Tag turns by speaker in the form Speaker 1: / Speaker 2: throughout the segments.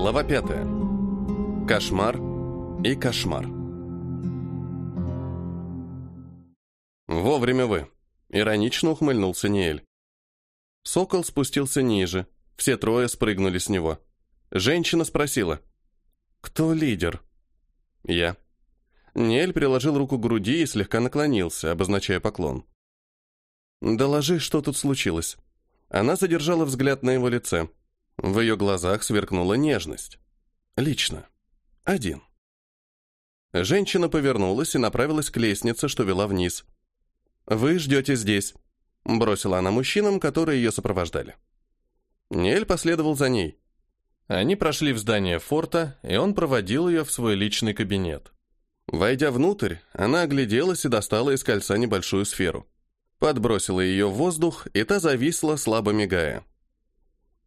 Speaker 1: Глава пятая. Кошмар и кошмар. «Вовремя вы», — иронично ухмыльнулся Ниэль. Сокол спустился ниже, все трое спрыгнули с него. Женщина спросила. «Кто лидер?» «Я». Ниэль приложил руку к груди и слегка наклонился, обозначая поклон. «Доложи, что тут случилось». Она задержала взгляд на его лице. В ее глазах сверкнула нежность. Лично. Один. Женщина повернулась и направилась к лестнице, что вела вниз. «Вы ждете здесь», — бросила она мужчинам, которые ее сопровождали. Нель последовал за ней. Они прошли в здание форта, и он проводил ее в свой личный кабинет. Войдя внутрь, она огляделась и достала из кольца небольшую сферу. Подбросила ее в воздух, и та зависла, слабо мигая.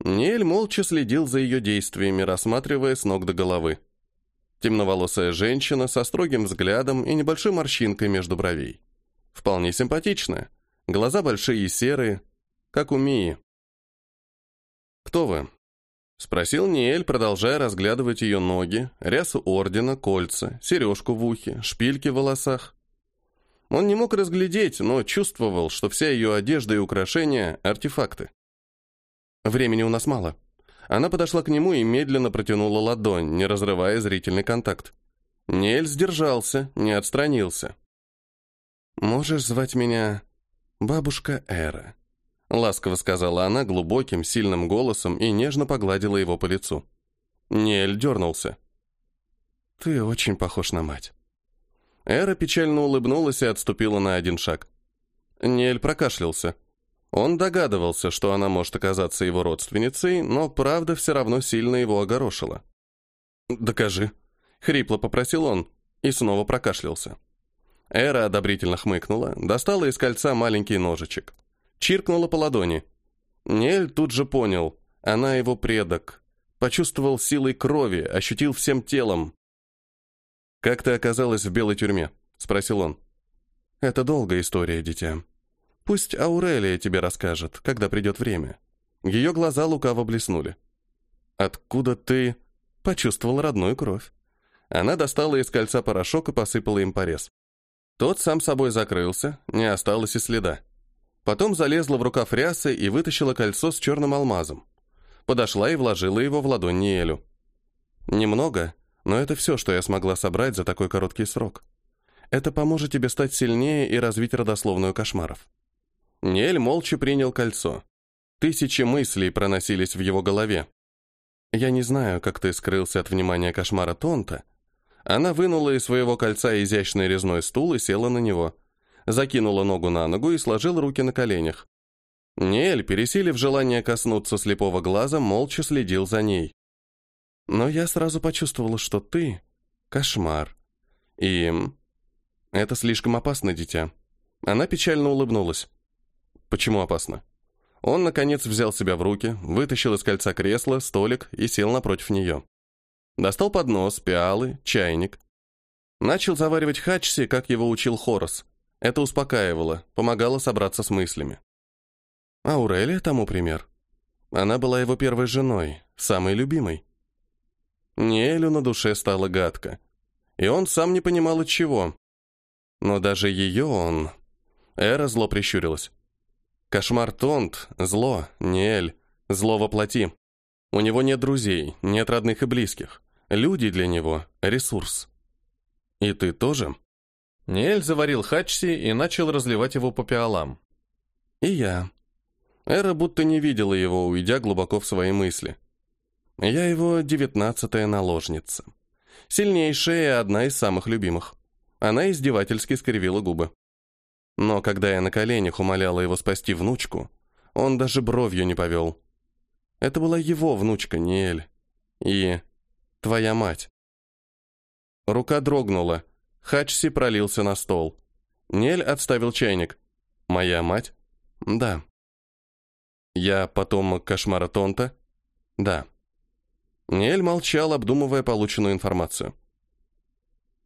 Speaker 1: Ниэль молча следил за ее действиями, рассматривая с ног до головы. Темноволосая женщина со строгим взглядом и небольшой морщинкой между бровей. Вполне симпатичная. Глаза большие и серые, как у Мии. «Кто вы?» — спросил Ниэль, продолжая разглядывать ее ноги, рясу ордена, кольца, сережку в ухе, шпильки в волосах. Он не мог разглядеть, но чувствовал, что вся ее одежда и украшения — артефакты. Времени у нас мало. Она подошла к нему и медленно протянула ладонь, не разрывая зрительный контакт. Нель сдержался, не отстранился. «Можешь звать меня бабушка Эра», — ласково сказала она глубоким, сильным голосом и нежно погладила его по лицу. Нель дернулся. «Ты очень похож на мать». Эра печально улыбнулась и отступила на один шаг. Нель прокашлялся. Он догадывался, что она может оказаться его родственницей, но правда все равно сильно его огорошила. «Докажи», — хрипло попросил он и снова прокашлялся. Эра одобрительно хмыкнула, достала из кольца маленький ножичек. Чиркнула по ладони. Нель тут же понял, она его предок. Почувствовал силой крови, ощутил всем телом. «Как ты оказалась в белой тюрьме?» — спросил он. «Это долгая история, дитя», Пусть Аурелия тебе расскажет, когда придет время. Ее глаза лукаво блеснули. Откуда ты почувствовал родную кровь? Она достала из кольца порошок и посыпала им порез. Тот сам собой закрылся, не осталось и следа. Потом залезла в рукав рясы и вытащила кольцо с черным алмазом. Подошла и вложила его в ладонь Ниэлю. Немного, но это все, что я смогла собрать за такой короткий срок. Это поможет тебе стать сильнее и развить родословную кошмаров. Нель молча принял кольцо. Тысячи мыслей проносились в его голове. «Я не знаю, как ты скрылся от внимания кошмара Тонта». Она вынула из своего кольца изящный резной стул и села на него. Закинула ногу на ногу и сложила руки на коленях. Нель, пересилив желание коснуться слепого глаза, молча следил за ней. Но я сразу почувствовала, что ты — кошмар. И... Это слишком опасно, дитя. Она печально улыбнулась. Почему опасно? Он, наконец, взял себя в руки, вытащил из кольца кресло, столик и сел напротив нее. Достал поднос, пиалы, чайник. Начал заваривать хачси, как его учил Хорос. Это успокаивало, помогало собраться с мыслями. Аурелия тому пример. Она была его первой женой, самой любимой. Неэлю на душе стало гадко. И он сам не понимал от чего. Но даже ее он... Эра зло прищурилась. Кошмар Тонт, зло, Ниэль, зло воплоти. У него нет друзей, нет родных и близких. Люди для него — ресурс. И ты тоже? Ниэль заварил хачси и начал разливать его по пиалам. И я. Эра будто не видела его, уйдя глубоко в свои мысли. Я его девятнадцатая наложница. Сильнейшая и одна из самых любимых. Она издевательски скривила губы. Но когда я на коленях умоляла его спасти внучку, он даже бровью не повел. Это была его внучка, не Эль. И твоя мать. Рука дрогнула. Хачси пролился на стол. Нель отставил чайник. «Моя мать?» «Да». «Я потомок кошмара Тонта?» «Да». Нель молчал, обдумывая полученную информацию.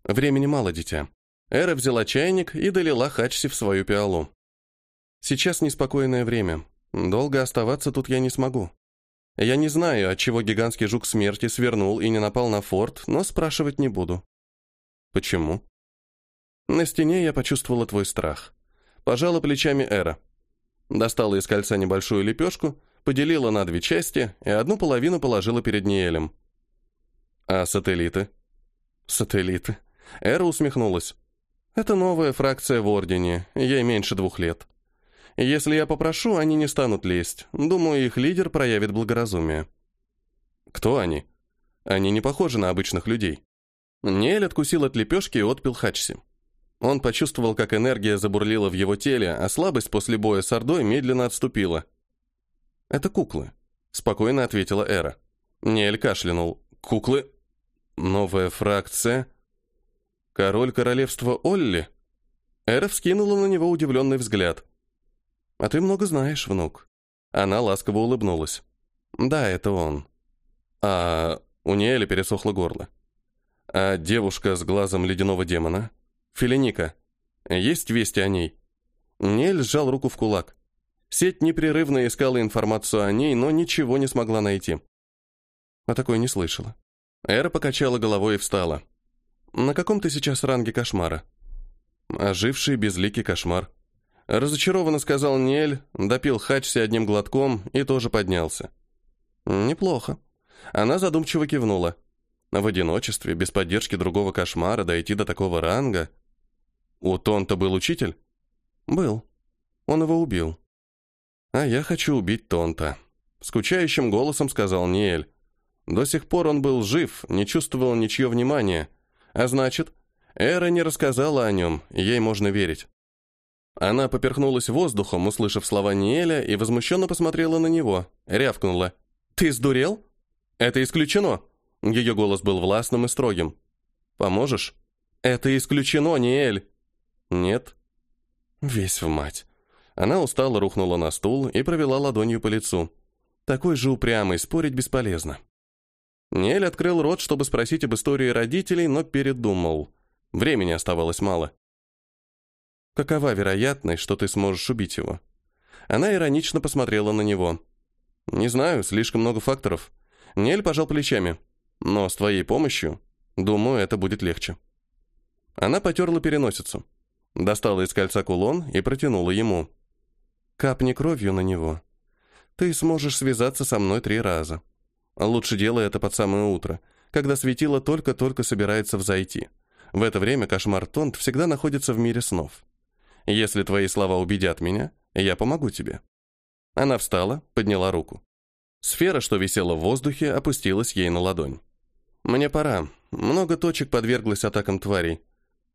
Speaker 1: «Времени мало, дитя. Эра взяла чайник и долила Хачси в свою пиалу. «Сейчас неспокойное время. Долго оставаться тут я не смогу. Я не знаю, от чего гигантский жук смерти свернул и не напал на форт, но спрашивать не буду. Почему? На стене я почувствовала твой страх. Пожала плечами Эра. Достала из кольца небольшую лепешку, поделила на две части и одну половину положила перед Ниэлем. А сателлиты? Сателлиты. Эра усмехнулась. Это новая фракция в Ордене, ей меньше двух лет. Если я попрошу, они не станут лезть. Думаю, их лидер проявит благоразумие. Кто они? Они не похожи на обычных людей. Ниэль откусил от лепешки и отпил хачси. Он почувствовал, как энергия забурлила в его теле, а слабость после боя с Ордой медленно отступила. «Это куклы», — спокойно ответила Эра. Ниэль кашлянул. «Куклы? Новая фракция? Король королевства Олли?» Эра вскинула на него удивленный взгляд. «А ты много знаешь, внук». Она ласково улыбнулась. «Да, это он». «А...» У Ниэля пересохло горло. «А девушка с глазом ледяного демона?» «Филиника. Есть вести о ней?» Нель сжал руку в кулак. Сеть непрерывно искала информацию о ней, но ничего не смогла найти. А такой не слышала. Эра покачала головой и встала. «На каком ты сейчас ранге кошмара?» «Оживший безликий кошмар». Разочарованно сказал Нель, допил хачси одним глотком и тоже поднялся. «Неплохо». Она задумчиво кивнула. В одиночестве, без поддержки другого кошмара, дойти до такого ранга... У Тонта был учитель? Был. Он его убил. А я хочу убить Тонта. Скучающим голосом сказал Ниэль. До сих пор он был жив, не чувствовал ничье внимания. А значит, Эра не рассказала о нем, ей можно верить. Она поперхнулась воздухом, услышав слова Ниэля, и возмущенно посмотрела на него, рявкнула. «Ты сдурел? Это исключено!» Ее голос был властным и строгим. «Поможешь?» «Это исключено, Ниэль!» «Нет». Весь в мать. Она устало рухнула на стул и провела ладонью по лицу. Такой же упрямый, спорить бесполезно. Нель открыл рот, чтобы спросить об истории родителей, но передумал. Времени оставалось мало. «Какова вероятность, что ты сможешь убить его?» Она иронично посмотрела на него. «Не знаю, слишком много факторов». Нель пожал плечами. «Но с твоей помощью, думаю, это будет легче». Она потерла переносицу. Достала из кольца кулон и протянула ему. «Капни кровью на него. Ты сможешь связаться со мной три раза. Лучше делай это под самое утро, когда светило только-только собирается взойти. В это время кошмар Тонт всегда находится в мире снов. Если твои слова убедят меня, я помогу тебе». Она встала, подняла руку. Сфера, что висела в воздухе, опустилась ей на ладонь. «Мне пора. Много точек подверглось атакам тварей.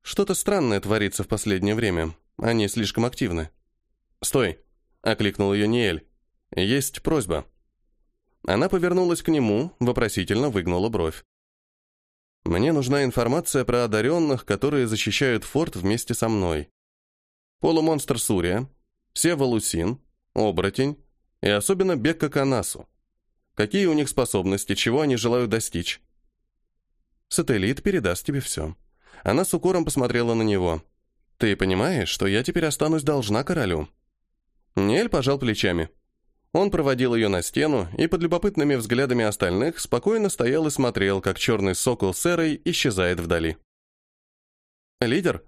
Speaker 1: Что-то странное творится в последнее время. Они слишком активны. «Стой!» — окликнул ее Ниэль. «Есть просьба». Она повернулась к нему, вопросительно выгнула бровь. «Мне нужна информация про одаренных, которые защищают форт вместе со мной. Полумонстр Сурия, Сева Лусин, Оборотень и особенно Бекка Канасу. Какие у них способности, чего они желают достичь?» «Сателлит передаст тебе все», она с укором посмотрела на него. «Ты понимаешь, что я теперь останусь должна королю?» Нель пожал плечами. Он проводил ее на стену и под любопытными взглядами остальных спокойно стоял и смотрел, как черный сокол с Эрой исчезает вдали. «Лидер,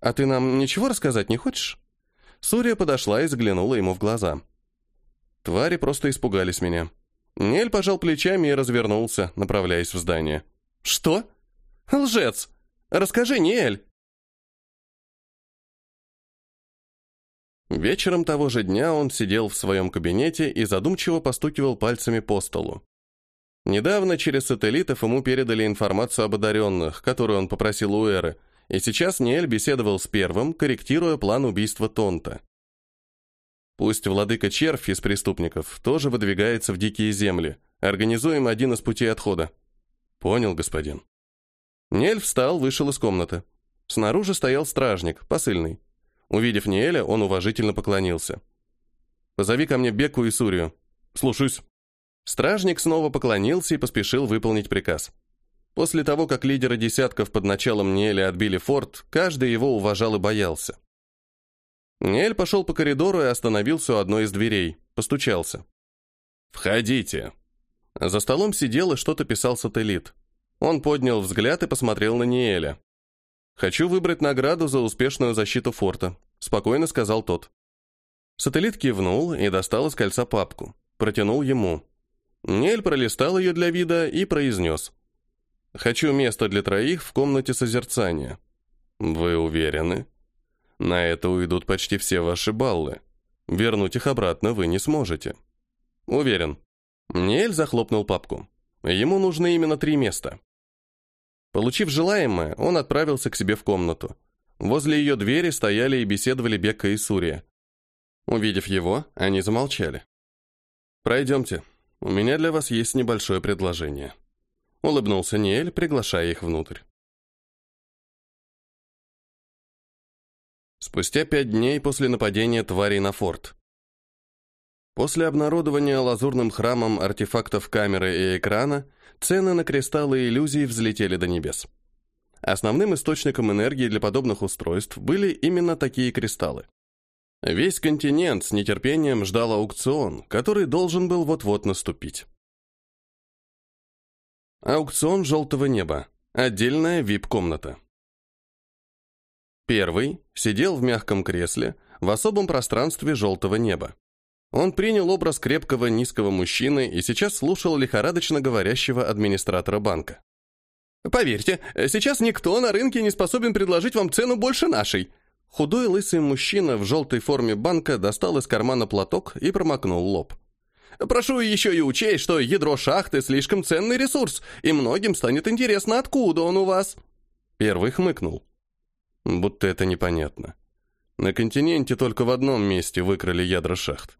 Speaker 1: а ты нам ничего рассказать не хочешь?» Сурия подошла и заглянула ему в глаза. Твари просто испугались меня. Нель пожал плечами и развернулся, направляясь в здание. «Что? Лжец!» Расскажи, Ниэль!» Вечером того же дня он сидел в своем кабинете и задумчиво постукивал пальцами по столу. Недавно через сателлитов ему передали информацию об одаренных, которую он попросил у Эры, и сейчас Ниэль беседовал с первым, корректируя план убийства Тонта. Пусть владыка Червь из преступников тоже выдвигается в дикие земли. Организуем один из путей отхода. Понял, господин. Нель встал, вышел из комнаты. Снаружи стоял стражник, посыльный. Увидев Ниэля, он уважительно поклонился. «Позови ко мне Беку и Сурию». «Слушаюсь». Стражник снова поклонился и поспешил выполнить приказ. После того, как лидеры десятков под началом Ниэля отбили форт, каждый его уважал и боялся. Ниэль пошел по коридору и остановился у одной из дверей, постучался. «Входите», За столом сидел и что-то писал сателлит. Он поднял взгляд и посмотрел на Ниэля. «Хочу выбрать награду за успешную защиту форта», — спокойно сказал тот. Сателлит кивнул и достал из кольца папку. Протянул ему. Ниэль пролистал ее для вида и произнес. «Хочу место для троих в комнате созерцания». «Вы уверены?» «На это уйдут почти все ваши баллы. Вернуть их обратно вы не сможете». «Уверен». Ниэль захлопнул папку. Ему нужно именно три места. Получив желаемое, он отправился к себе в комнату. Возле ее двери стояли и беседовали Бекка и Сурия. Увидев его, они замолчали. «Пройдемте. У меня для вас есть небольшое предложение». Улыбнулся Ниэль, приглашая их внутрь. Спустя пять дней после нападения тварей на форт. После обнародования лазурным храмом артефактов камеры и экрана, цены на кристаллы иллюзий взлетели до небес. Основным источником энергии для подобных устройств были именно такие кристаллы. Весь континент с нетерпением ждал аукцион, который должен был вот-вот наступить. Аукцион желтого неба. Отдельная вип-комната. Первый сидел в мягком кресле в особом пространстве желтого неба. Он принял образ крепкого низкого мужчины и сейчас слушал лихорадочно говорящего администратора банка. «Поверьте, сейчас никто на рынке не способен предложить вам цену больше нашей». Худой лысый мужчина в желтой форме банка достал из кармана платок и промокнул лоб. «Прошу еще и учесть, что ядро шахты слишком ценный ресурс, и многим станет интересно, откуда он у вас». Первый хмыкнул. Будто это непонятно. На континенте только в одном месте выкрали ядра шахт.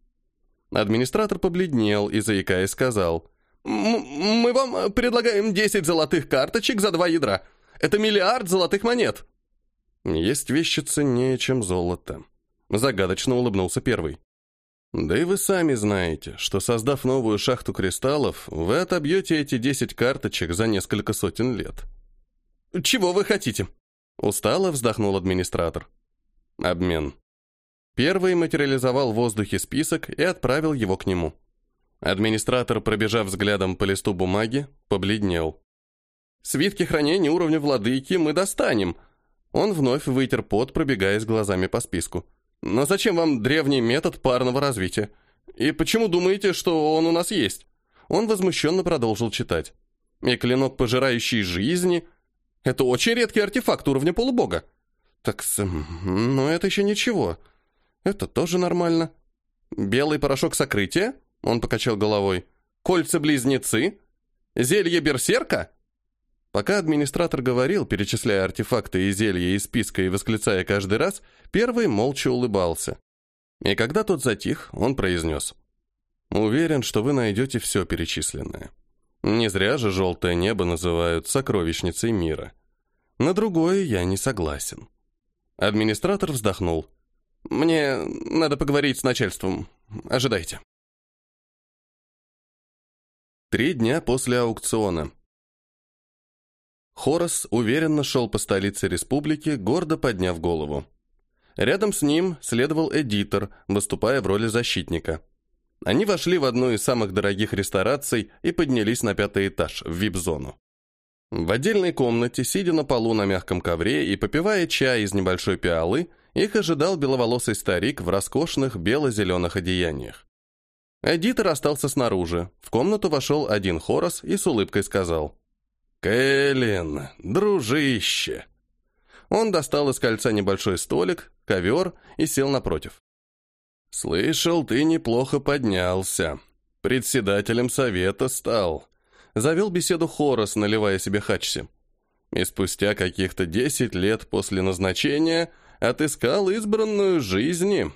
Speaker 1: Администратор побледнел и, заикаясь, сказал, «Мы вам предлагаем 10 золотых карточек за два ядра. Это миллиард золотых монет». «Есть вещи ценнее, чем золото», — загадочно улыбнулся первый. «Да и вы сами знаете, что, создав новую шахту кристаллов, вы отобьете эти 10 карточек за несколько сотен лет».
Speaker 2: «Чего вы хотите?»
Speaker 1: Устало вздохнул администратор. Обмен. Первый материализовал в воздухе список и отправил его к нему. Администратор, пробежав взглядом по листу бумаги, побледнел. «Свитки хранения уровня владыки мы достанем». Он вновь вытер пот, пробегаясь глазами по списку. «Но зачем вам древний метод парного развития? И почему думаете, что он у нас есть?» Он возмущенно продолжил читать. «И клинок, пожирающий жизни...» Это очень редкий артефакт уровня полубога. Так, ну это еще ничего. Это тоже нормально. Белый порошок сокрытия? Он покачал головой. Кольца-близнецы? Зелье берсерка? Пока администратор говорил, перечисляя артефакты и зелья из списка и восклицая каждый раз, первый молча улыбался. И когда тот затих, он произнес. «Уверен, что вы найдете все перечисленное. Не зря же желтое небо называют сокровищницей мира. На другое я не согласен. Администратор вздохнул. «Мне надо поговорить с начальством. Ожидайте». Три дня после аукциона. Хорос уверенно шел по столице республики, гордо подняв голову. Рядом с ним следовал эдитор, выступая в роли защитника. Они вошли в одну из самых дорогих рестораций и поднялись на пятый этаж, в вип-зону. В отдельной комнате, сидя на полу на мягком ковре и попивая чай из небольшой пиалы, их ожидал беловолосый старик в роскошных бело-зеленых одеяниях. Эдитор остался снаружи. В комнату вошел один Хорос и с улыбкой сказал. «Кэлен, дружище!» Он достал из кольца небольшой столик, ковер и сел напротив. «Слышал, ты неплохо поднялся. Председателем совета стал». Завел беседу Хорос, наливая себе хачси. И спустя каких-то десять лет после назначения отыскал избранную жизни.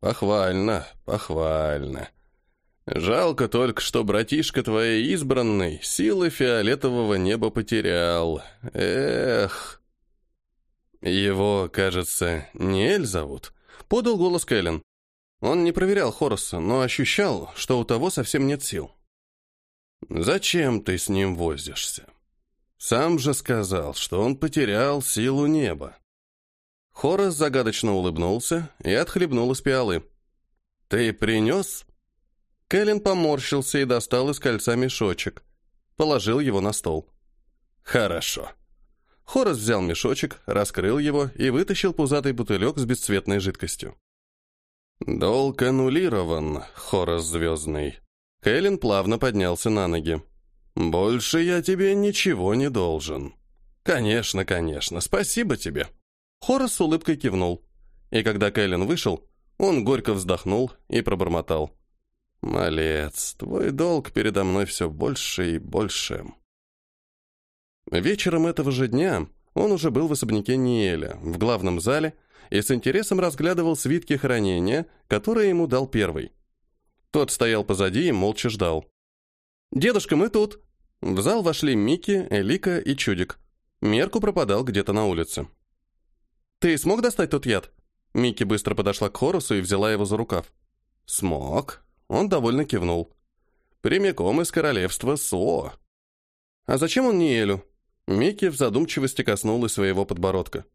Speaker 1: Похвально, похвально. Жалко только, что братишка твоей избранный силы фиолетового неба потерял. Эх. Его, кажется, не Эль зовут. Подал голос Кэлен. Он не проверял Хороса, но ощущал, что у того совсем нет сил. «Зачем ты с ним возишься? Сам же сказал, что он потерял силу неба». Хорос загадочно улыбнулся и отхлебнул из пиалы. «Ты принес?» Кэлен поморщился и достал из кольца мешочек. Положил его на стол. «Хорошо». Хорос взял мешочек, раскрыл его и вытащил пузатый бутылек с бесцветной жидкостью. «Долг аннулирован, Хорос Звездный». Кэлен плавно поднялся на ноги. «Больше я тебе ничего не должен». «Конечно, конечно, спасибо тебе». Хорос с улыбкой кивнул. И когда Кэлен вышел, он горько вздохнул и пробормотал. «Малец, твой долг передо мной все больше и больше». Вечером этого же дня он уже был в особняке Ниэля, в главном зале, и с интересом разглядывал свитки хранения, которые ему дал первый. Тот стоял позади и молча ждал. «Дедушка, мы тут!» В зал вошли Микки, Элика и Чудик. Мерку пропадал где-то на улице. «Ты смог достать тот яд?» Микки быстро подошла к Хорусу и взяла его за рукав. «Смог». Он довольно кивнул. «Прямиком из королевства Со». «А зачем он не Элю?» Микки в задумчивости коснулась своего подбородка.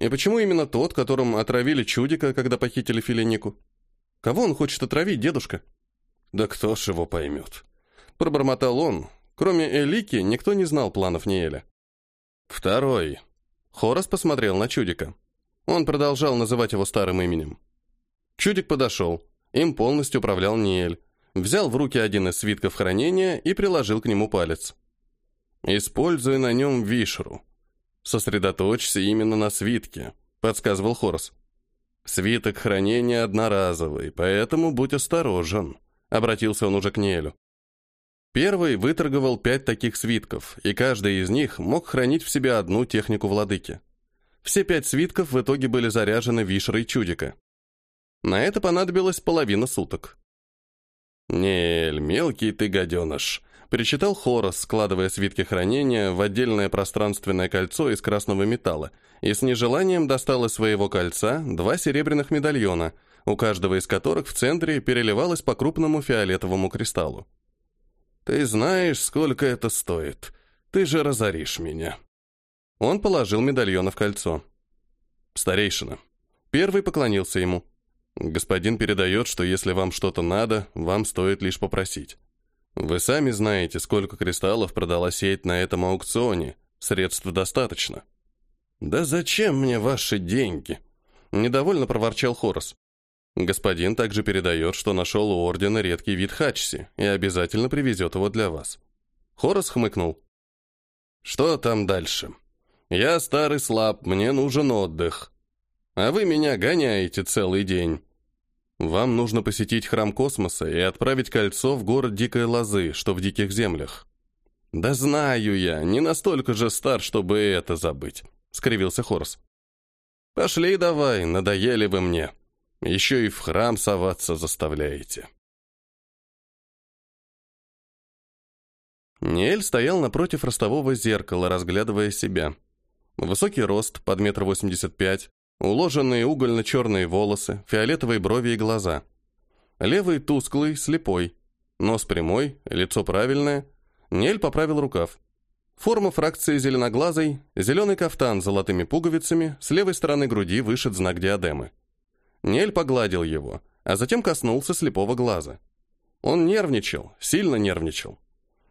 Speaker 1: «И почему именно тот, которым отравили чудика, когда похитили Филинику? Кого он хочет отравить, дедушка?» «Да кто ж его поймет?» Пробормотал он. Кроме Элики, никто не знал планов Ниэля. «Второй». Хорос посмотрел на чудика. Он продолжал называть его старым именем. Чудик подошел. Им полностью управлял Ниэль. Взял в руки один из свитков хранения и приложил к нему палец. «Используй на нем вишру. Сосредоточься именно на свитке», — подсказывал Хорос. «Свиток хранения одноразовый, поэтому будь осторожен», — обратился он уже к Ниэлю. Первый выторговал пять таких свитков, и каждый из них мог хранить в себе одну технику владыки. Все пять свитков в итоге были заряжены вишрой чудика. На это понадобилось половина суток. «Нель, мелкий ты гаденыш», — перечитал Хорос, складывая свитки хранения в отдельное пространственное кольцо из красного металла, и с нежеланием достал из своего кольца два серебряных медальона, у каждого из которых в центре переливалось по крупному фиолетовому кристаллу. «Ты знаешь, сколько это стоит. Ты же разоришь меня». Он положил медальона в кольцо. «Старейшина». Первый поклонился ему. «Господин передает, что если вам что-то надо, вам стоит лишь попросить. Вы сами знаете, сколько кристаллов продала сеть на этом аукционе. Средств достаточно». «Да зачем мне ваши деньги?» Недовольно проворчал Хорос. «Господин также передает, что нашел у Ордена редкий вид хачси и обязательно привезет его для вас». Хорос хмыкнул. «Что там дальше?» Я старый слаб, мне нужен отдых. А вы меня гоняете целый день. Вам нужно посетить храм космоса и отправить кольцо в город Дикой Лозы, что в Диких Землях. Да знаю я, не настолько же стар, чтобы это забыть, скривился Хорс. Пошли давай, надоели вы мне. Еще и в храм соваться заставляете. Ниэль стоял напротив ростового зеркала, разглядывая себя. Высокий рост, под метр восемьдесят пять, уложенные угольно-черные волосы, фиолетовые брови и глаза. Левый тусклый, слепой. Нос прямой, лицо правильное. Нель поправил рукав. Форма фракции зеленоглазой, зеленый кафтан с золотыми пуговицами, с левой стороны груди вышит знак диадемы. Нель погладил его, а затем коснулся слепого глаза. Он нервничал, сильно нервничал.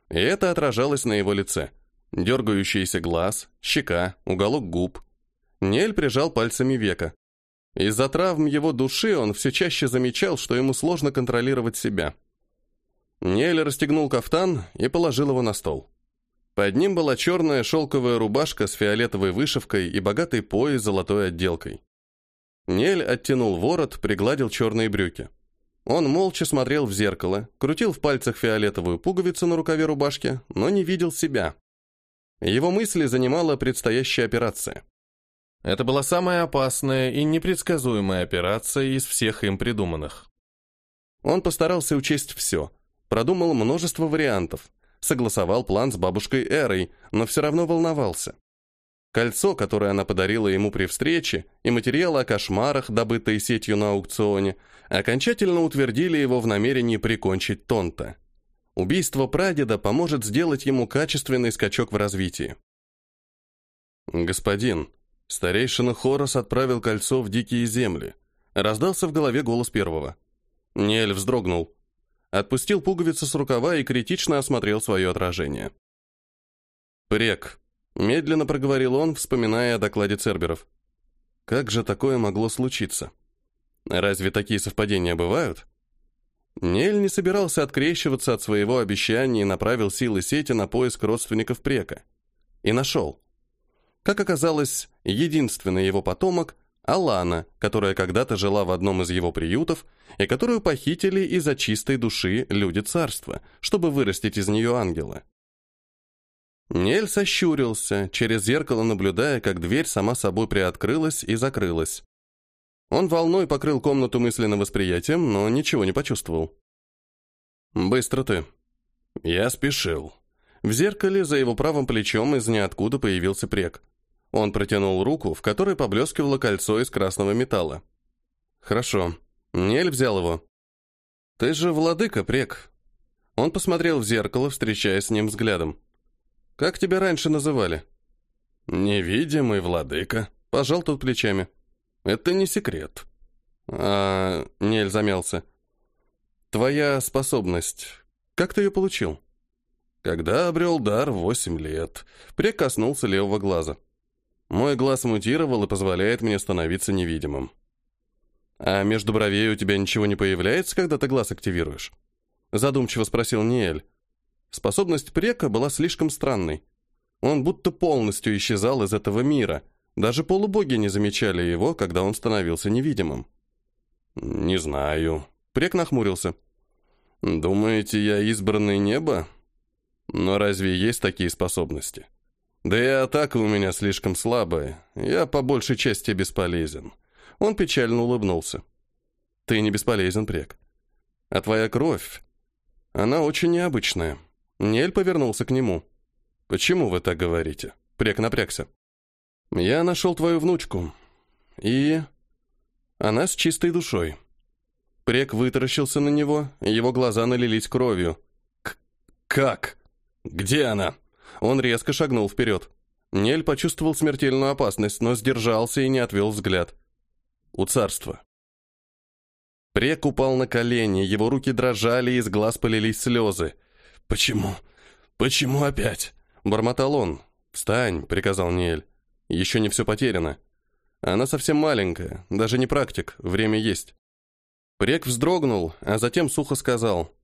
Speaker 1: И это отражалось на его лице – Дергающийся глаз, щека, уголок губ. Нель прижал пальцами века. Из-за травм его души он все чаще замечал, что ему сложно контролировать себя. Нель расстегнул кафтан и положил его на стол. Под ним была черная шелковая рубашка с фиолетовой вышивкой и богатый пояс с золотой отделкой. Нель оттянул ворот, пригладил черные брюки. Он молча смотрел в зеркало, крутил в пальцах фиолетовую пуговицу на рукаве рубашки, но не видел себя. Его мысли занимала предстоящая операция. Это была самая опасная и непредсказуемая операция из всех им придуманных. Он постарался учесть все, продумал множество вариантов, согласовал план с бабушкой Эрой, но все равно волновался. Кольцо, которое она подарила ему при встрече, и материалы о кошмарах, добытые сетью на аукционе, окончательно утвердили его в намерении прикончить Тонта. Убийство прадеда поможет сделать ему качественный скачок в развитии. «Господин, старейшина Хорос отправил кольцо в дикие земли», раздался в голове голос первого. Нель вздрогнул. отпустил пуговицу с рукава и критично осмотрел свое отражение. «Прек», — медленно проговорил он, вспоминая о докладе Церберов. «Как же такое могло случиться? Разве такие совпадения бывают?» Нель не собирался открещиваться от своего обещания и направил силы сети на поиск родственников Прека. И нашел. Как оказалось, единственный его потомок – Алана, которая когда-то жила в одном из его приютов и которую похитили из-за чистой души люди царства, чтобы вырастить из нее ангела. Нель сощурился, через зеркало наблюдая, как дверь сама собой приоткрылась и закрылась. Он волной покрыл комнату мысленным восприятием, но ничего не почувствовал. «Быстро ты». «Я спешил». В зеркале за его правым плечом из ниоткуда появился прек. Он протянул руку, в которой поблескивало кольцо из красного металла. «Хорошо. Нель взял его». «Ты же владыка, прек». Он посмотрел в зеркало, встречаясь с ним взглядом. «Как тебя раньше называли?» «Невидимый владыка», — пожал тот плечами. Это не секрет. А, Нель замялся. Твоя способность. Как ты ее получил? Когда обрел дар восемь лет. Прикоснулся левого глаза. Мой глаз мутировал и позволяет мне становиться невидимым. А между бровей у тебя ничего не появляется, когда ты глаз активируешь? Задумчиво спросил Ниэль. Способность Прека была слишком странной. Он будто полностью исчезал из этого мира, даже полубоги не замечали его, когда он становился невидимым. «Не знаю». Прек нахмурился. «Думаете, я избранный небо? Но разве есть такие способности? Да и атака у меня слишком слабая. Я по большей части бесполезен». Он печально улыбнулся. «Ты не бесполезен, Прек. А твоя кровь, она очень необычная». Нель повернулся к нему. «Почему вы так говорите?» Прек напрягся. Я нашел твою внучку. И... Она с чистой душой. Прек вытаращился на него, его глаза налились кровью. К «Как? Где она?» Он резко шагнул вперед. Нель почувствовал смертельную опасность, но сдержался и не отвел взгляд. У царства. Прек упал на колени, его руки дрожали, из глаз полились слезы. «Почему? Почему опять?» — бормотал он. «Встань», — приказал Ниэль. Еще не все потеряно. Она совсем маленькая, даже не практик, время есть. Прек вздрогнул, а затем сухо сказал.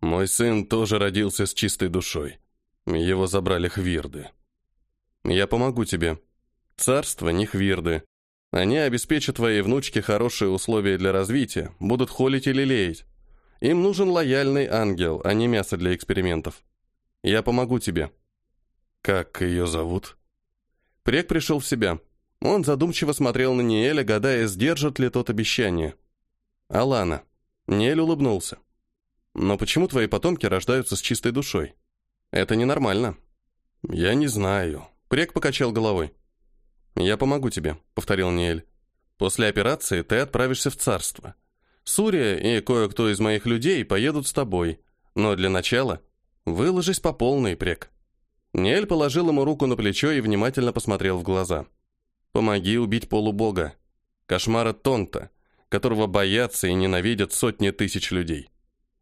Speaker 1: «Мой сын тоже родился с чистой душой. Его забрали хвирды. Я помогу тебе. Царство не хвирды. Они обеспечат твоей внучке хорошие условия для развития, будут холить или лелеять. Им нужен лояльный ангел, а не мясо для экспериментов. Я помогу тебе». «Как ее зовут?» Прек пришел в себя. Он задумчиво смотрел на Ниэля, гадая, сдержит ли тот обещание. «Алана». Ниэль улыбнулся. «Но почему твои потомки рождаются с чистой душой? Это ненормально». «Я не знаю». Прек покачал головой. «Я помогу тебе», — повторил Ниэль. «После операции ты отправишься в царство. Сурия и кое-кто из моих людей поедут с тобой. Но для начала выложись по полной, Прек». Ниэль положил ему руку на плечо и внимательно посмотрел в глаза. «Помоги убить полубога. Кошмара Тонта, которого боятся и ненавидят сотни тысяч людей.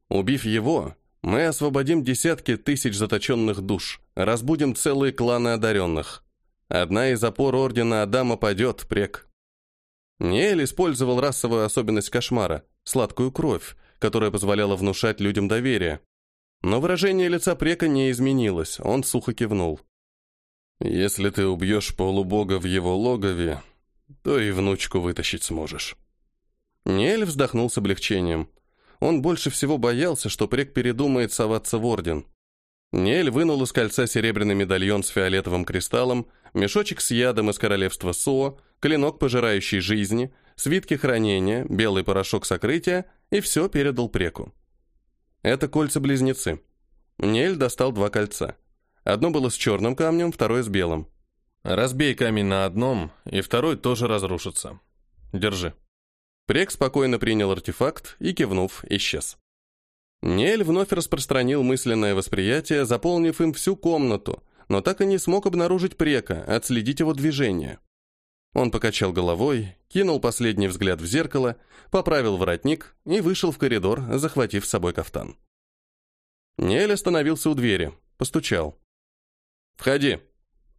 Speaker 1: Убив его, мы освободим десятки тысяч заточенных душ, разбудим целые кланы одаренных. Одна из опор Ордена Адама падет, прек». Ниэль использовал расовую особенность кошмара – сладкую кровь, которая позволяла внушать людям доверие, но выражение лица прека не изменилось, он сухо кивнул. «Если ты убьешь полубога в его логове, то и внучку вытащить сможешь». Нель вздохнул с облегчением. Он больше всего боялся, что прек передумает соваться в орден. Нель вынул из кольца серебряный медальон с фиолетовым кристаллом, мешочек с ядом из королевства Со, клинок пожирающий жизни, свитки хранения, белый порошок сокрытия и все передал преку. Это кольца-близнецы. Нель достал два кольца. Одно было с черным камнем, второе с белым. Разбей камень на одном, и второй тоже разрушится. Держи. Прек спокойно принял артефакт и, кивнув, исчез. Нель вновь распространил мысленное восприятие, заполнив им всю комнату, но так и не смог обнаружить Прека, отследить его движение. Он покачал головой, кинул последний взгляд в зеркало, поправил воротник и вышел в коридор, захватив с собой кафтан. Нель остановился у двери, постучал. «Входи».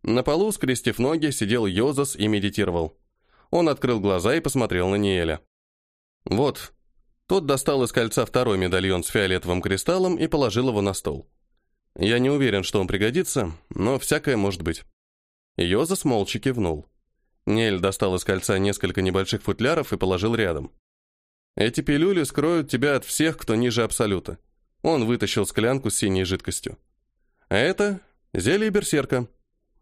Speaker 1: На полу, скрестив ноги, сидел Йозас и медитировал. Он открыл глаза и посмотрел на Ниэля. «Вот». Тот достал из кольца второй медальон с фиолетовым кристаллом и положил его на стол. Я не уверен, что он пригодится, но всякое может быть. Йозас молча кивнул. Нель достал из кольца несколько небольших футляров и положил рядом. «Эти пилюли скроют тебя от всех, кто ниже Абсолюта». Он вытащил склянку с синей жидкостью. «А это зелье берсерка.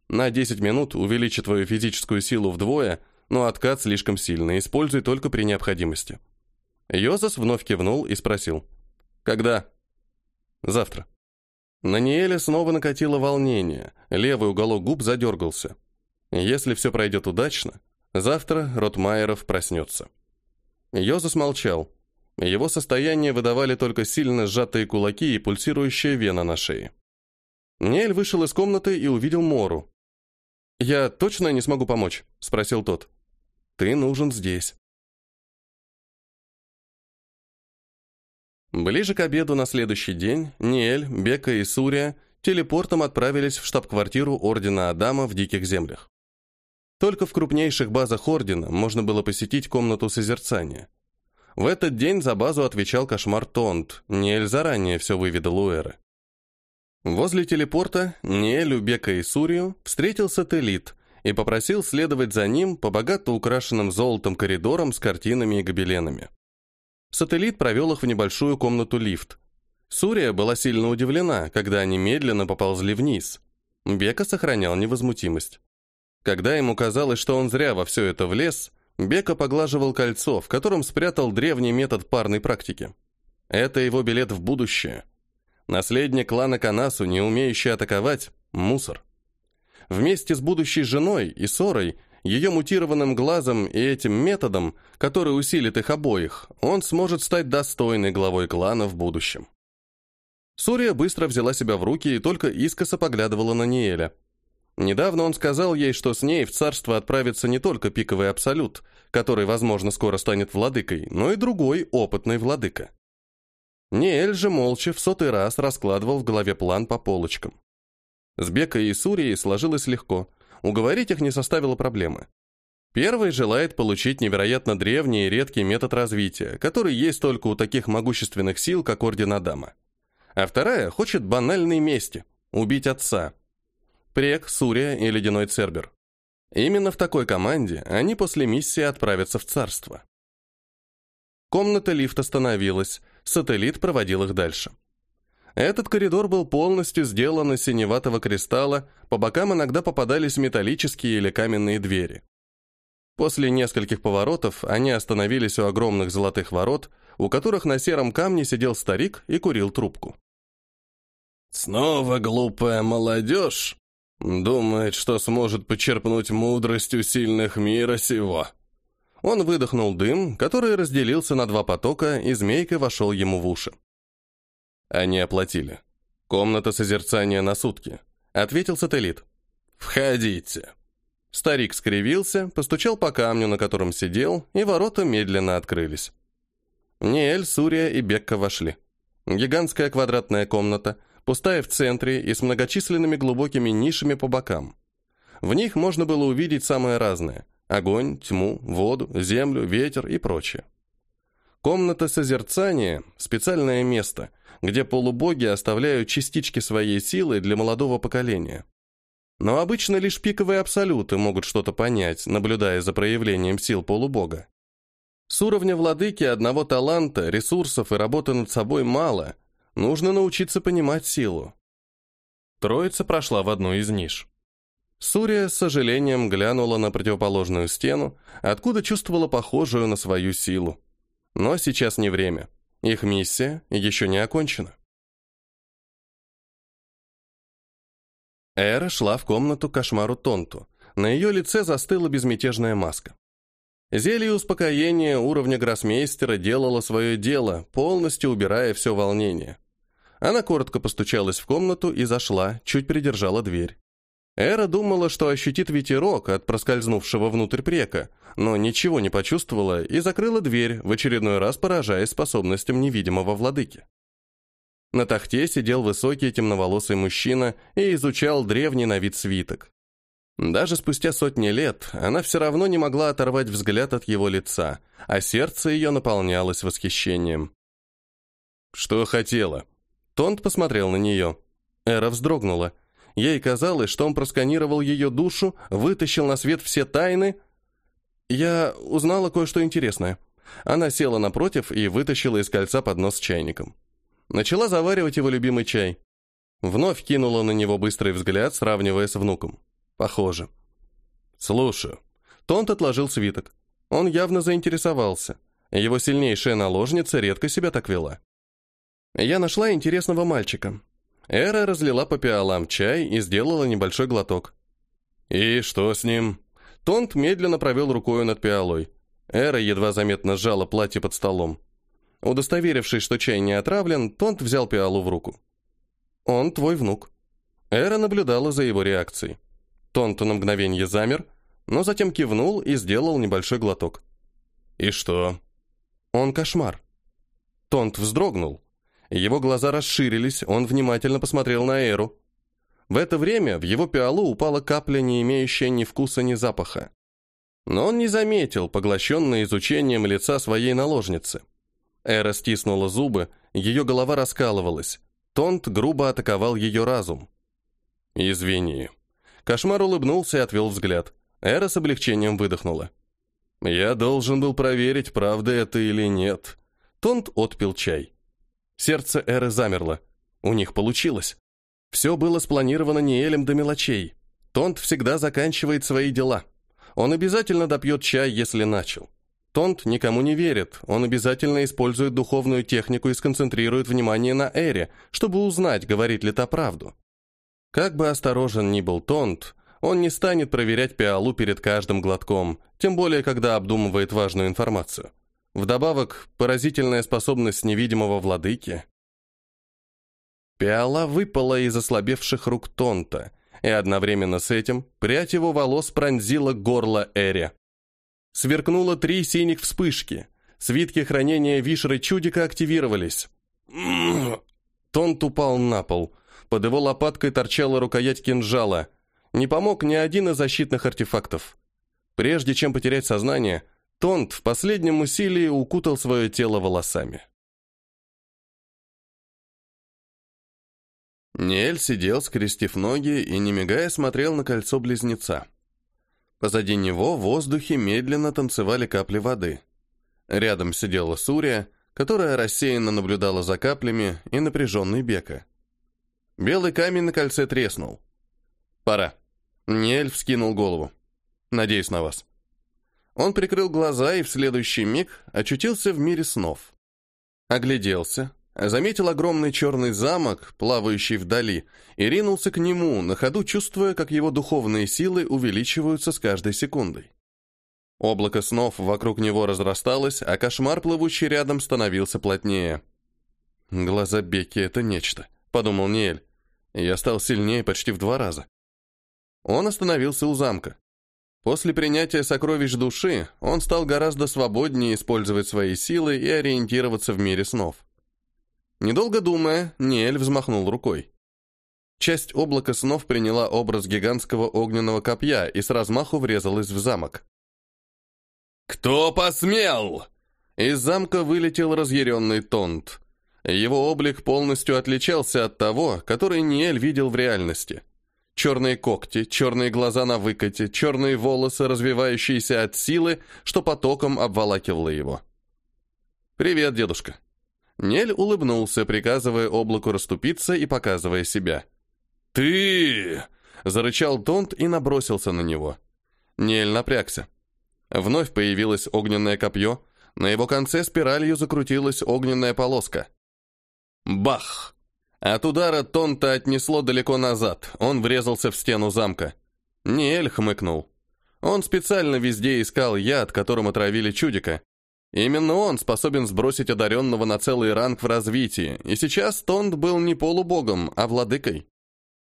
Speaker 1: На 10 минут увеличит твою физическую силу вдвое, но откат слишком сильный, используй только при необходимости». Йозас вновь кивнул и спросил. «Когда?» «Завтра». На Ниэле снова накатило волнение, левый уголок губ задергался. Если все пройдет удачно, завтра Ротмайеров проснется. Йозас молчал. Его состояние выдавали только сильно сжатые кулаки и пульсирующая вена на шее. Нель вышел из комнаты и увидел Мору. «Я точно не смогу помочь?» — спросил тот. «Ты нужен здесь». Ближе к обеду на следующий день Ниэль, Бека и Сурия телепортом отправились в штаб-квартиру Ордена Адама в Диких Землях. Только в крупнейших базах Ордена можно было посетить комнату созерцания. В этот день за базу отвечал кошмар Тонт, Ниэль заранее все выведал у Эры. Возле телепорта Ниэлю, Бека и Сурию встретил сателлит и попросил следовать за ним по богато украшенным золотом коридорам с картинами и гобеленами. Сателлит провел их в небольшую комнату лифт. Сурия была сильно удивлена, когда они медленно поползли вниз. Бека сохранял невозмутимость. Когда ему казалось, что он зря во все это влез, Бека поглаживал кольцо, в котором спрятал древний метод парной практики. Это его билет в будущее. Наследник клана Канасу, не умеющий атаковать, мусор. Вместе с будущей женой и Сорой, ее мутированным глазом и этим методом, который усилит их обоих, он сможет стать достойной главой клана в будущем. Сурия быстро взяла себя в руки и только искоса поглядывала на Ниэля. Недавно он сказал ей, что с ней в царство отправится не только пиковый абсолют, который, возможно, скоро станет владыкой, но и другой опытный владыка. Ниэль же молча в сотый раз раскладывал в голове план по полочкам. С Бекой и Сурией сложилось легко, уговорить их не составило проблемы. Первый желает получить невероятно древний и редкий метод развития, который есть только у таких могущественных сил, как Орден Адама. А вторая хочет банальной мести – убить отца – Прек, Сурия и Ледяной Цербер. Именно в такой команде они после миссии отправятся в царство. Комната лифта остановилась, сателлит проводил их дальше. Этот коридор был полностью сделан из синеватого кристалла, по бокам иногда попадались металлические или каменные двери. После нескольких поворотов они остановились у огромных золотых ворот, у которых на сером камне сидел старик и курил трубку.
Speaker 3: «Снова глупая молодежь!» Думает, что сможет почерпнуть мудрость у сильных мира сего.
Speaker 1: Он выдохнул дым, который разделился на два потока, и змейка вошел ему в уши. Они оплатили. Комната созерцания на сутки. Ответил сателлит.
Speaker 3: «Входите».
Speaker 1: Старик скривился, постучал по камню, на котором сидел, и ворота медленно открылись. Ниэль, Сурия и Бекка вошли. Гигантская квадратная комната — пустая в центре и с многочисленными глубокими нишами по бокам. В них можно было увидеть самое разное – огонь, тьму, воду, землю, ветер и прочее. Комната созерцания – специальное место, где полубоги оставляют частички своей силы для молодого поколения. Но обычно лишь пиковые абсолюты могут что-то понять, наблюдая за проявлением сил полубога. С уровня владыки одного таланта, ресурсов и работы над собой мало, Нужно научиться понимать силу. Троица прошла в одну из ниш. Сурия с сожалением глянула на противоположную стену, откуда чувствовала похожую на свою силу. Но сейчас не время. Их миссия еще не окончена. Эра шла в комнату кошмару Тонту. На ее лице застыла безмятежная маска. Зелье успокоения уровня гроссмейстера делало свое дело, полностью убирая все волнение. Она коротко постучалась в комнату и зашла, чуть придержала дверь. Эра думала, что ощутит ветерок от проскользнувшего внутрь прека, но ничего не почувствовала и закрыла дверь, в очередной раз поражаясь способностям невидимого владыки. На тахте сидел высокий темноволосый мужчина и изучал древний на вид свиток. Даже спустя сотни лет она все равно не могла оторвать взгляд от его лица, а сердце ее наполнялось восхищением. «Что хотела?» Тонт посмотрел на нее. Эра вздрогнула. Ей казалось, что он просканировал ее душу, вытащил на свет все тайны. Я узнала кое-что интересное. Она села напротив и вытащила из кольца поднос с чайником. Начала заваривать его любимый чай. Вновь кинула на него быстрый взгляд, сравнивая с внуком. Похоже. Слушаю. Тонт отложил свиток. Он явно заинтересовался. Его сильнейшая наложница редко себя так вела. Я нашла интересного мальчика. Эра разлила по пиалам чай и сделала небольшой глоток. «И что с ним?» Тонт медленно провел рукой над пиалой. Эра едва заметно сжала платье под столом. Удостоверившись, что чай не отравлен, Тонт взял пиалу в руку. «Он твой внук». Эра наблюдала за его реакцией. Тонт на мгновение замер, но затем кивнул и сделал небольшой глоток. «И что?» «Он кошмар». Тонт вздрогнул. Его глаза расширились, он внимательно посмотрел на Эру. В это время в его пиалу упала капля, не имеющая ни вкуса, ни запаха. Но он не заметил, поглощенный изучением лица своей наложницы. Эра стиснула зубы, ее голова раскалывалась. Тонт грубо атаковал ее разум. «Извини», Кошмар улыбнулся и отвел взгляд. Эра с облегчением выдохнула. «Я должен был проверить, правда это или нет». Тонт отпил чай. Сердце Эры замерло. У них получилось. Все было спланировано Ниэлем до мелочей. Тонт всегда заканчивает свои дела. Он обязательно допьет чай, если начал. Тонт никому не верит, он обязательно использует духовную технику и сконцентрирует внимание на Эре, чтобы узнать, говорит ли та правду. Как бы осторожен ни был Тонт, он не станет проверять пиалу перед каждым глотком, тем более, когда обдумывает важную информацию. Вдобавок, поразительная способность невидимого владыки. Пиала выпала из ослабевших рук Тонта, и одновременно с этим прядь его волос пронзила горло Эре. Сверкнуло три синих вспышки. Свитки хранения Вишеры Чудика активировались. Тонт упал на пол – под его лопаткой торчала рукоять кинжала. Не помог ни один из защитных артефактов. Прежде чем потерять сознание, Тонт в последнем усилии укутал свое тело волосами. Ниэль сидел, скрестив ноги, и, не мигая, смотрел на кольцо близнеца. Позади него в воздухе медленно танцевали капли воды. Рядом сидела Сурия, которая рассеянно наблюдала за каплями, и напряженный Бека. Белый камень на кольце треснул. «Пора». Ниэль вскинул голову. «Надеюсь на вас». Он прикрыл глаза и в следующий миг очутился в мире снов. Огляделся, заметил огромный черный замок, плавающий вдали, и ринулся к нему, на ходу чувствуя, как его духовные силы увеличиваются с каждой секундой. Облако снов вокруг него разрасталось, а кошмар, плывущий рядом, становился плотнее. Глаза Бекки — это нечто подумал Ниэль. Я стал сильнее почти в два раза. Он остановился у замка. После принятия сокровищ души он стал гораздо свободнее использовать свои силы и ориентироваться в мире снов. Недолго думая, Ниэль взмахнул рукой. Часть облака снов приняла образ гигантского огненного копья и с размаху врезалась в замок. «Кто посмел?» Из замка вылетел разъяренный Тонт. Его облик полностью отличался от того, который Ниэль видел в реальности. Черные когти, черные глаза на выкате, черные волосы, развивающиеся от силы, что потоком обволакивало его. «Привет, дедушка». Нель улыбнулся, приказывая облаку расступиться и показывая себя. «Ты!» — зарычал Тонт и набросился на него. Нель напрягся. Вновь появилось огненное копье, на его конце спиралью закрутилась огненная полоска. Бах! От удара Тонта отнесло далеко назад, он врезался в стену замка. Ниэль хмыкнул. Он специально везде искал яд, которым отравили чудика. Именно он способен сбросить одаренного на целый ранг в развитии, и сейчас Тонт был не полубогом, а владыкой.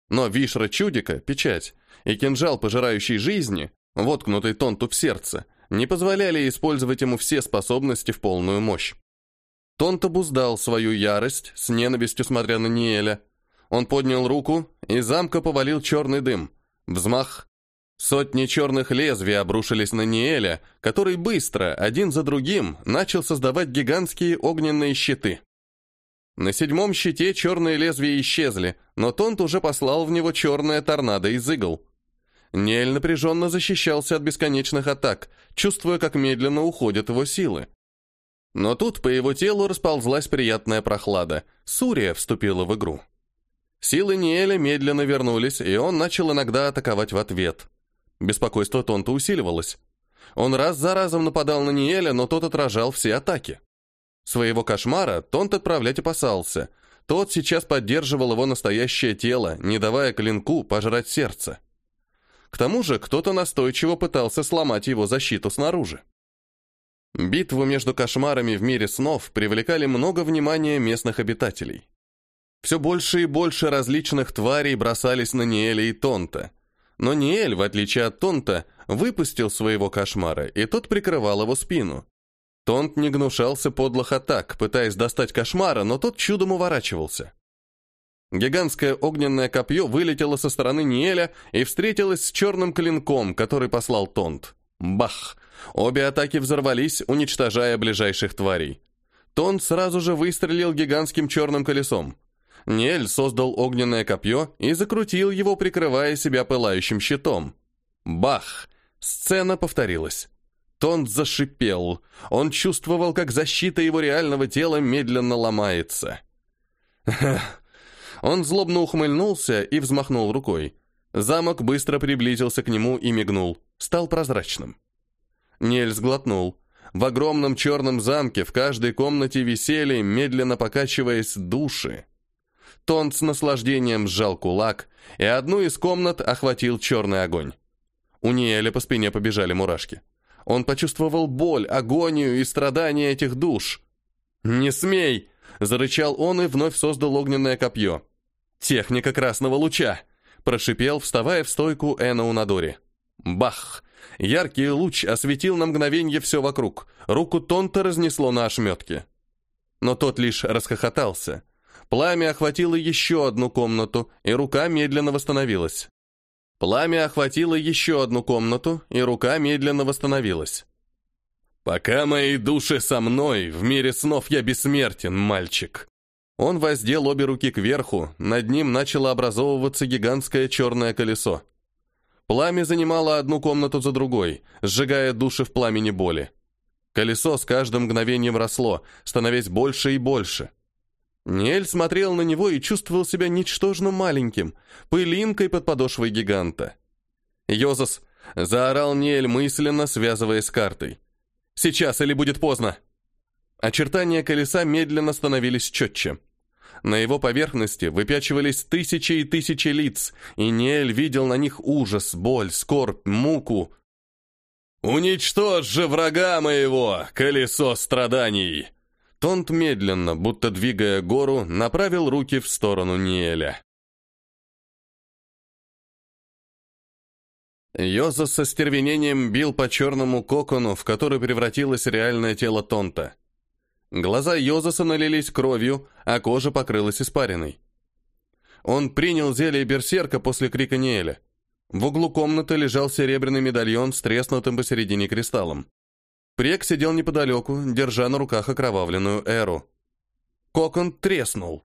Speaker 1: Но вишра чудика, печать, и кинжал, пожирающий жизни, воткнутый Тонту в сердце, не позволяли использовать ему все способности в полную мощь. Тонт обуздал свою ярость, с ненавистью смотря на Ниэля. Он поднял руку, и замка повалил черный дым. Взмах. Сотни черных лезвий обрушились на Ниэля, который быстро, один за другим, начал создавать гигантские огненные щиты. На седьмом щите черные лезвия исчезли, но Тонт уже послал в него черное торнадо из игл. Ниэль напряженно защищался от бесконечных атак, чувствуя, как медленно уходят его силы. Но тут по его телу расползлась приятная прохлада. Сурия вступила в игру. Силы Ниэля медленно вернулись, и он начал иногда атаковать в ответ. Беспокойство Тонта усиливалось. Он раз за разом нападал на Ниэля, но тот отражал все атаки. Своего кошмара Тонт отправлять опасался. Тот сейчас поддерживал его настоящее тело, не давая клинку пожрать сердце. К тому же кто-то настойчиво пытался сломать его защиту снаружи. Битву между кошмарами в мире снов привлекали много внимания местных обитателей. Все больше и больше различных тварей бросались на Ниэля и Тонта. Но Ниэль, в отличие от Тонта, выпустил своего кошмара, и тот прикрывал его спину. Тонт не гнушался подлых атак, пытаясь достать кошмара, но тот чудом уворачивался. Гигантское огненное копье вылетело со стороны Ниэля и встретилось с черным клинком, который послал Тонт. Бах! Обе атаки взорвались, уничтожая ближайших тварей. Тонт сразу же выстрелил гигантским черным колесом. Нель создал огненное копье и закрутил его, прикрывая себя пылающим щитом. Бах! Сцена повторилась. Тонт зашипел. Он чувствовал, как защита его реального тела медленно ломается. Он злобно ухмыльнулся и взмахнул рукой. Замок быстро приблизился к нему и мигнул. Стал прозрачным. Нель сглотнул. В огромном черном замке в каждой комнате висели, медленно покачиваясь, души. Тонт с наслаждением сжал кулак, и одну из комнат охватил черный огонь. У Ниэля по спине побежали мурашки. Он почувствовал боль, агонию и страдания этих душ. «Не смей!» — зарычал он и вновь создал огненное копье. «Техника красного луча!» — прошипел, вставая в стойку Эна Унадори. Бах! Яркий луч осветил на мгновенье все вокруг. Руку Тонта разнесло на ошметки. Но тот лишь расхохотался. Пламя охватило еще одну комнату, и рука медленно восстановилась. Пламя охватило еще одну комнату, и рука медленно восстановилась. «Пока мои души со мной, в мире снов я бессмертен, мальчик!» Он воздел обе руки кверху, над ним начало образовываться гигантское черное колесо. Пламя занимало одну комнату за другой, сжигая души в пламени боли. Колесо с каждым мгновением росло, становясь больше и больше. Ниэль смотрел на него и чувствовал себя ничтожно маленьким, пылинкой под подошвой гиганта. «Йозас!» — заорал Ниэль мысленно, связываясь с картой. «Сейчас или будет поздно!» Очертания колеса медленно становились четче. На его поверхности выпячивались тысячи и тысячи лиц, и Ниэль видел на них ужас, боль, скорбь, муку. «Уничтожь же врага моего, колесо страданий!» Тонт медленно, будто двигая гору, направил руки в сторону Ниэля. Йоза со стервенением бил по черному кокону, в который превратилось реальное тело Тонта. Глаза Йозаса налились кровью, а кожа покрылась испариной. Он принял зелье берсерка после крика Ниэля. В углу комнаты лежал серебряный медальон с треснутым посередине кристаллом. Прек сидел неподалеку, держа на руках окровавленную Эру. Кокон треснул.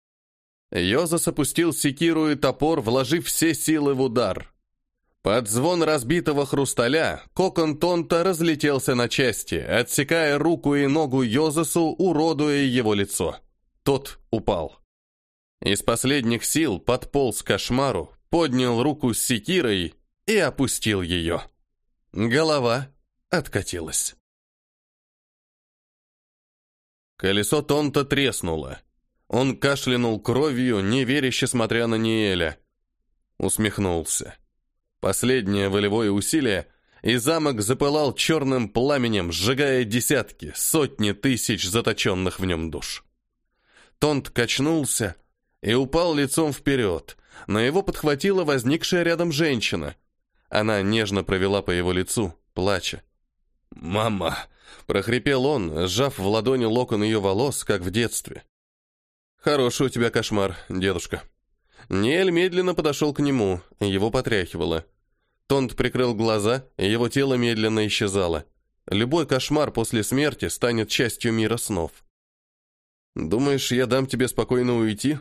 Speaker 1: Йозас опустил секиру и топор, вложив все силы в удар. Под звон разбитого хрусталя кокон Тонта разлетелся на части, отсекая руку и ногу Йозасу, уродуя его лицо. Тот упал. Из последних сил подполз кошмару, поднял руку с секирой и опустил ее. Голова откатилась. Колесо Тонта треснуло. Он кашлянул кровью, неверяще смотря на Ниэля. Усмехнулся. Последнее волевое усилие, и замок запылал черным пламенем, сжигая десятки, сотни тысяч заточенных в нем душ. Тонт качнулся и упал лицом вперед, но его подхватила возникшая рядом женщина. Она нежно провела по его лицу, плача. «Мама!» — прохрипел он, сжав в ладони локон ее волос, как в детстве. «Хороший у тебя кошмар, дедушка». Ниэль медленно подошел к нему, его потряхивало. Тонт прикрыл глаза, и его тело медленно исчезало. Любой кошмар после смерти станет частью мира снов. «Думаешь, я дам тебе спокойно уйти?»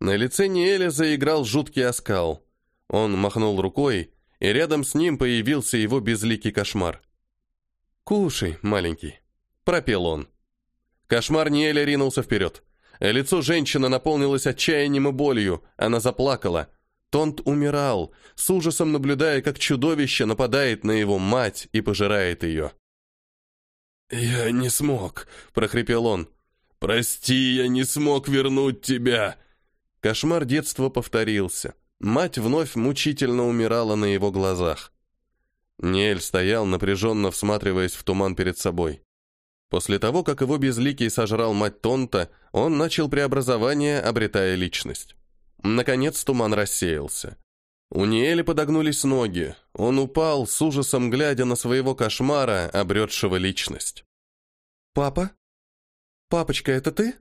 Speaker 1: На лице Ниэля заиграл жуткий оскал. Он махнул рукой, и рядом с ним появился его безликий кошмар. «Кушай, маленький», — пропел он. Кошмар Ниэля ринулся вперед. Лицо женщины наполнилось отчаянием и болью, она заплакала. Тонт умирал, с ужасом наблюдая, как чудовище нападает на его мать и пожирает ее.
Speaker 3: «Я не смог», — прохрипел он. «Прости, я не смог вернуть тебя!»
Speaker 1: Кошмар детства повторился. Мать вновь мучительно умирала на его глазах. Нель стоял, напряженно всматриваясь в туман перед собой. После того, как его безликий сожрал мать Тонта, он начал преобразование, обретая личность. Наконец туман рассеялся. У Ниэля подогнулись ноги. Он упал, с ужасом глядя на своего кошмара, обретшего личность. «Папа? Папочка, это ты?»